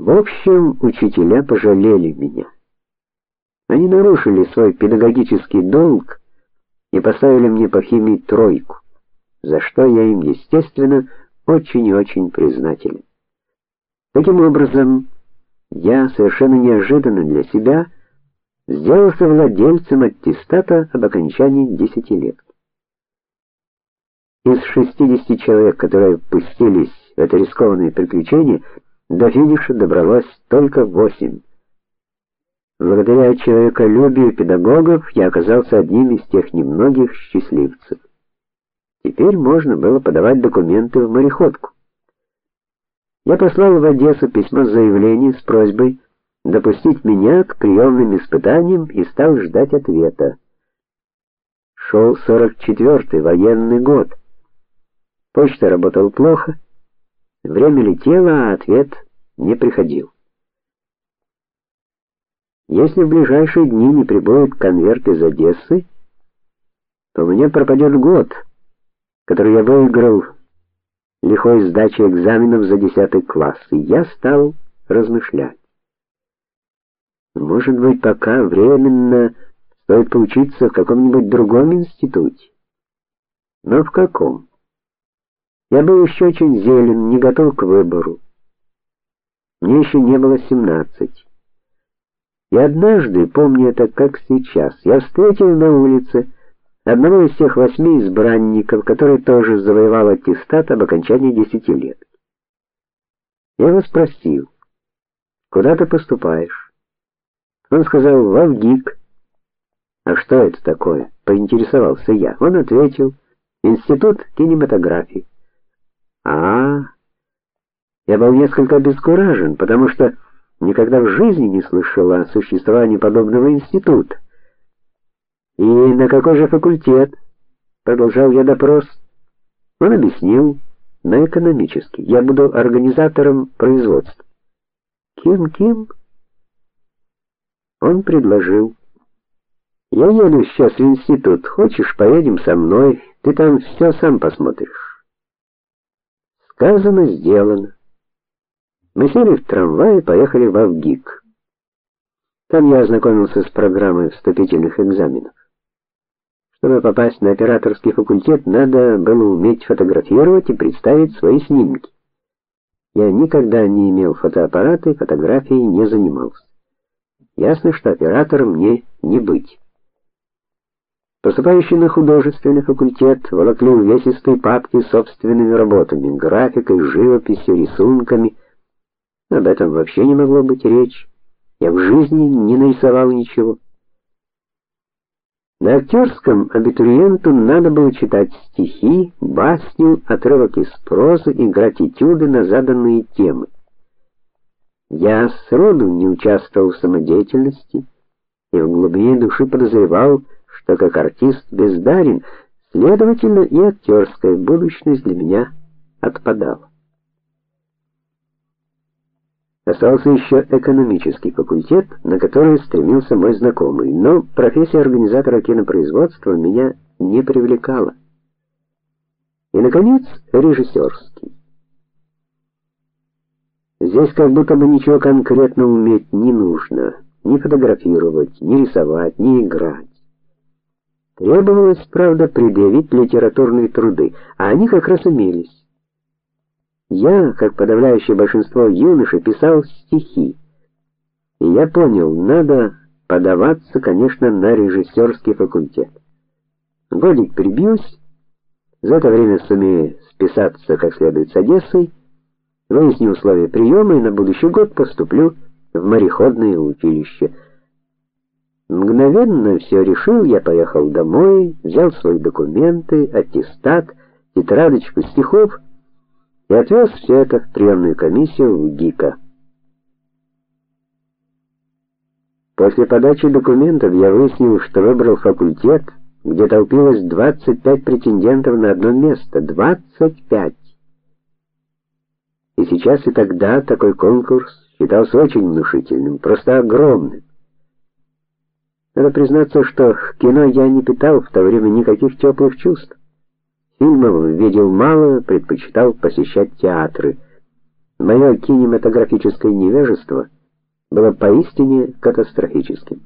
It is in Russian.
В общем, учителя пожалели меня. Они нарушили свой педагогический долг и поставили мне по химии тройку, за что я им, естественно, очень и очень признателен. Таким образом, я совершенно неожиданно для себя сделался владельцем аттестата об окончании десятилетки. Из 60 человек, которые пустились в это рискованное приключение, до финиша добралось только восемь. Благодаря человеколюбию педагогов я оказался одним из тех немногих счастливцев. Теперь можно было подавать документы в мореходку. Я послал в Одессу письмо с заявлением с просьбой допустить меня к приемным испытаниям и стал ждать ответа. Шел 44-й военный год. Почта работала плохо. Время летело, а ответ не приходил. Если в ближайшие дни не прибудет конверт из Одессы, то у меня пропадет год, который я выиграл лихой сдачей экзаменов за 10 класс, и я стал размышлять. Может быть, пока временно стоит поучиться в каком-нибудь другом институте. Но в каком? Я был еще очень зелен, не готов к выбору. Мне еще не было семнадцать. И однажды, помню это как сейчас, я встретил на улице одного из тех восьми избранников, который тоже завоевал аттестат об окончании десяти лет. Я его спросил: "Куда ты поступаешь?" Он сказал: "В Авгик". "А что это такое?" поинтересовался я. Он ответил: "Институт кинематографии". А, я был несколько обескуражен, потому что никогда в жизни не слышал о существовании подобного института. И на какой же факультет? продолжал я допрос. Он объяснил, на экономический. Я буду организатором производства. Кем-кем? Он предложил: "Я еду сейчас в институт. Хочешь, поедем со мной? Ты там все сам посмотришь". Сказано, сделано. Мы сели в трамвай и поехали в Авгик. Там я ознакомился с программой вступительных экзаменов. Чтобы попасть на операторский факультет, надо было уметь фотографировать и представить свои снимки. Я никогда не имел фотоаппарата и фотографией не занимался. Ясно, что оператором мне не быть. Поступающие на художественный факультет волокли увесистые папки с собственными работами, графикой, живописью, рисунками. Об этом вообще не могло быть речи. Я в жизни не нарисовал ничего. На актерском абитуриенту надо было читать стихи, басню, отрывок из прозы, играть этюды на заданные темы. Я сроду не участвовал в самодеятельности и в глубине души подозревал, что как артист бездарен, следовательно, и актерская будущность для меня отпадала. Остался еще экономический факультет, на который стремился мой знакомый, но профессия организатора кинопроизводства меня не привлекала. И наконец, режиссерский. Здесь как будто бы ничего конкретно уметь не нужно: ни фотографировать, ни рисовать, ни играть. Требовалось, правда, предъявить литературные труды, а они как раз имелись. Я, как подавляющее большинство юношей, писал стихи. И я понял, надо подаваться, конечно, на режиссерский факультет. Годик прибьюсь, за это время сумею списаться как следует с Одессой, выясню условия приема и на будущий год поступлю в мореходное училище. Мгновенно все решил, я поехал домой, взял свои документы, аттестат, тетрадочку стихов и отвез все это в приемную комиссию в ГИКа. После подачи документов я выяснил, что выбрал факультет, где толпилось 25 претендентов на одно место, 25. И сейчас и тогда такой конкурс считался очень внушительным, просто огромным. Надо признаться, что к кино я не питал в то время никаких теплых чувств. Фильмов видел мало, предпочитал посещать театры. Мое кинематографическое невежество было поистине катастрофическим.